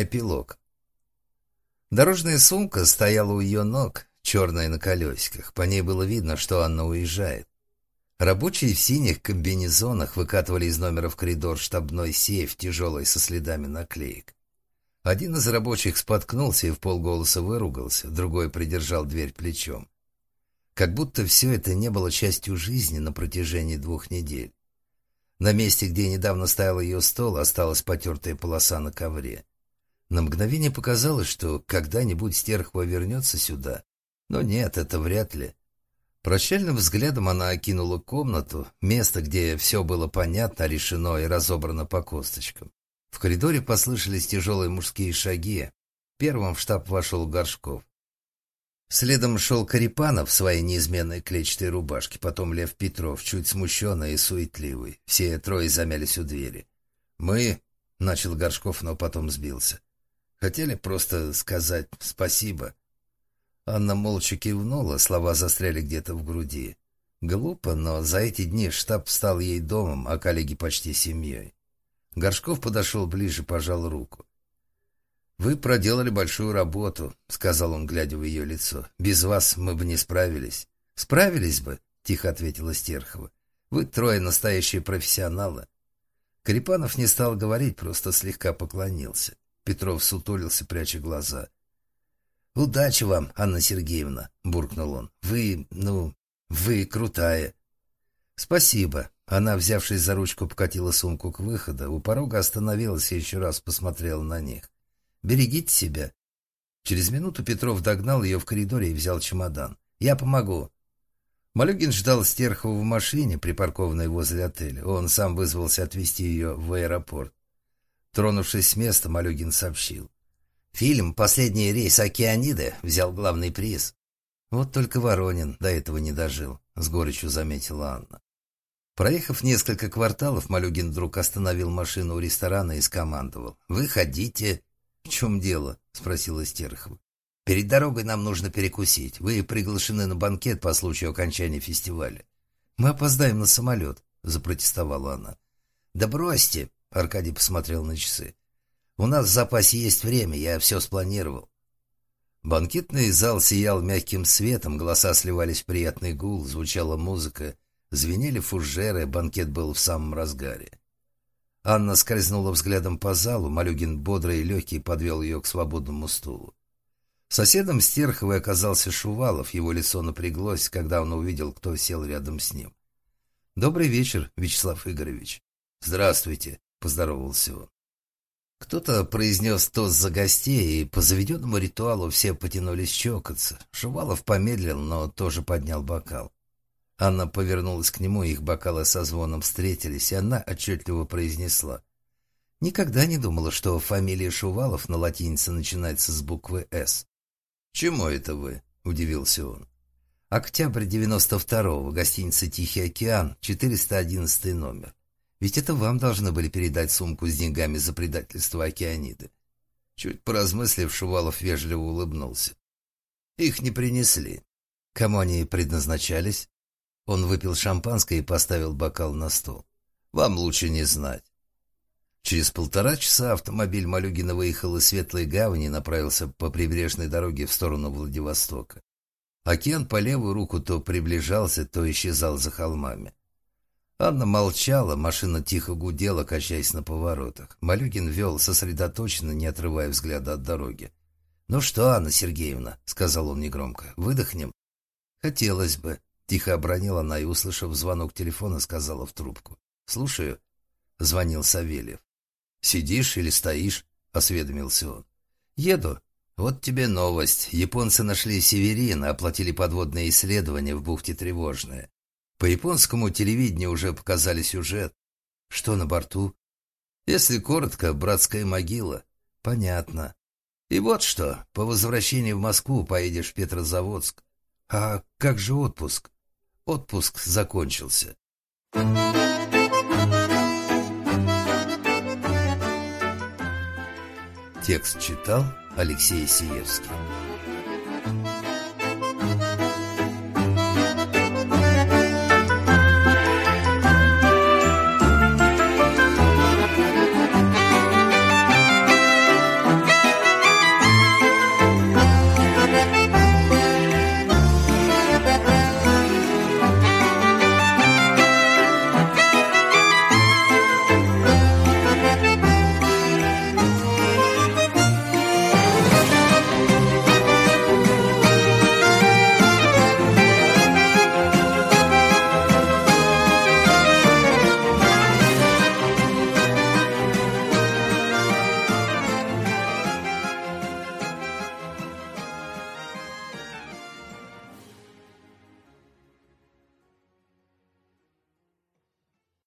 Эпилог. Дорожная сумка стояла у ее ног, черная на колесиках. По ней было видно, что Анна уезжает. Рабочие в синих комбинезонах выкатывали из номера в коридор штабной сейф, тяжелый, со следами наклеек. Один из рабочих споткнулся и в полголоса выругался, другой придержал дверь плечом. Как будто все это не было частью жизни на протяжении двух недель. На месте, где недавно стоял ее стол, осталась потертая полоса на ковре. На мгновение показалось, что когда-нибудь Стерхова вернется сюда. Но нет, это вряд ли. Прощальным взглядом она окинула комнату, место, где все было понятно, решено и разобрано по косточкам. В коридоре послышались тяжелые мужские шаги. Первым в штаб вошел Горшков. Следом шел Карипанов в своей неизменной клетчатой рубашке, потом Лев Петров, чуть смущенный и суетливый. Все трое замялись у двери. «Мы...» — начал Горшков, но потом сбился. Хотели просто сказать спасибо. Анна молча кивнула, слова застряли где-то в груди. Глупо, но за эти дни штаб стал ей домом, а коллеги почти семьей. Горшков подошел ближе, пожал руку. «Вы проделали большую работу», — сказал он, глядя в ее лицо. «Без вас мы бы не справились». «Справились бы», — тихо ответила Стерхова. «Вы трое настоящие профессионалы». Карипанов не стал говорить, просто слегка поклонился. Петров сутулился, пряча глаза. «Удачи вам, Анна Сергеевна!» — буркнул он. «Вы, ну, вы крутая!» «Спасибо!» Она, взявшись за ручку, покатила сумку к выходу. У порога остановилась и еще раз посмотрела на них. «Берегите себя!» Через минуту Петров догнал ее в коридоре и взял чемодан. «Я помогу!» Малюгин ждал Стерхова в машине, припаркованной возле отеля. Он сам вызвался отвезти ее в аэропорт. Тронувшись с места, Малюгин сообщил. Фильм «Последний рейс Океаниды» взял главный приз. Вот только Воронин до этого не дожил, с горечью заметила Анна. Проехав несколько кварталов, Малюгин вдруг остановил машину у ресторана и скомандовал. «Вы ходите...» «В чем дело?» — спросила Стерхова. «Перед дорогой нам нужно перекусить. Вы приглашены на банкет по случаю окончания фестиваля». «Мы опоздаем на самолет», — запротестовала она. «Да бросьте!» Аркадий посмотрел на часы. «У нас в запасе есть время, я все спланировал». Банкетный зал сиял мягким светом, голоса сливались в приятный гул, звучала музыка, звенели фужеры, банкет был в самом разгаре. Анна скользнула взглядом по залу, Малюгин бодрый и легкий подвел ее к свободному стулу. Соседом Стерховой оказался Шувалов, его лицо напряглось, когда он увидел, кто сел рядом с ним. «Добрый вечер, Вячеслав Игоревич». «Здравствуйте», — поздоровался он. Кто-то произнес тост за гостей, и по заведенному ритуалу все потянулись чокаться. Шувалов помедлил, но тоже поднял бокал. Анна повернулась к нему, их бокалы со звоном встретились, и она отчетливо произнесла. «Никогда не думала, что фамилия Шувалов на латинице начинается с буквы «С». «Чему это вы?» — удивился он. «Октябрь девяносто второго, гостиница «Тихий океан», 411 номер. Ведь это вам должны были передать сумку с деньгами за предательство Океаниды. Чуть поразмыслив, Шувалов вежливо улыбнулся. Их не принесли. Кому они предназначались? Он выпил шампанское и поставил бокал на стол. Вам лучше не знать. Через полтора часа автомобиль Малюгина выехал из Светлой Гавани и направился по прибрежной дороге в сторону Владивостока. Океан по левую руку то приближался, то исчезал за холмами. Анна молчала, машина тихо гудела, качаясь на поворотах. Малюгин вел сосредоточенно, не отрывая взгляда от дороги. «Ну что, Анна Сергеевна», — сказал он негромко, — «выдохнем?» «Хотелось бы», — тихо обронила она и, услышав звонок телефона, сказала в трубку. «Слушаю», — звонил Савельев. «Сидишь или стоишь?» — осведомился он. «Еду. Вот тебе новость. Японцы нашли Северин, оплатили подводные исследования в бухте Тревожная. По японскому телевидению уже показали сюжет. Что на борту? Если коротко, братская могила. Понятно. И вот что, по возвращении в Москву поедешь в Петрозаводск. А как же отпуск? Отпуск закончился. Текст читал Алексей Сиевский.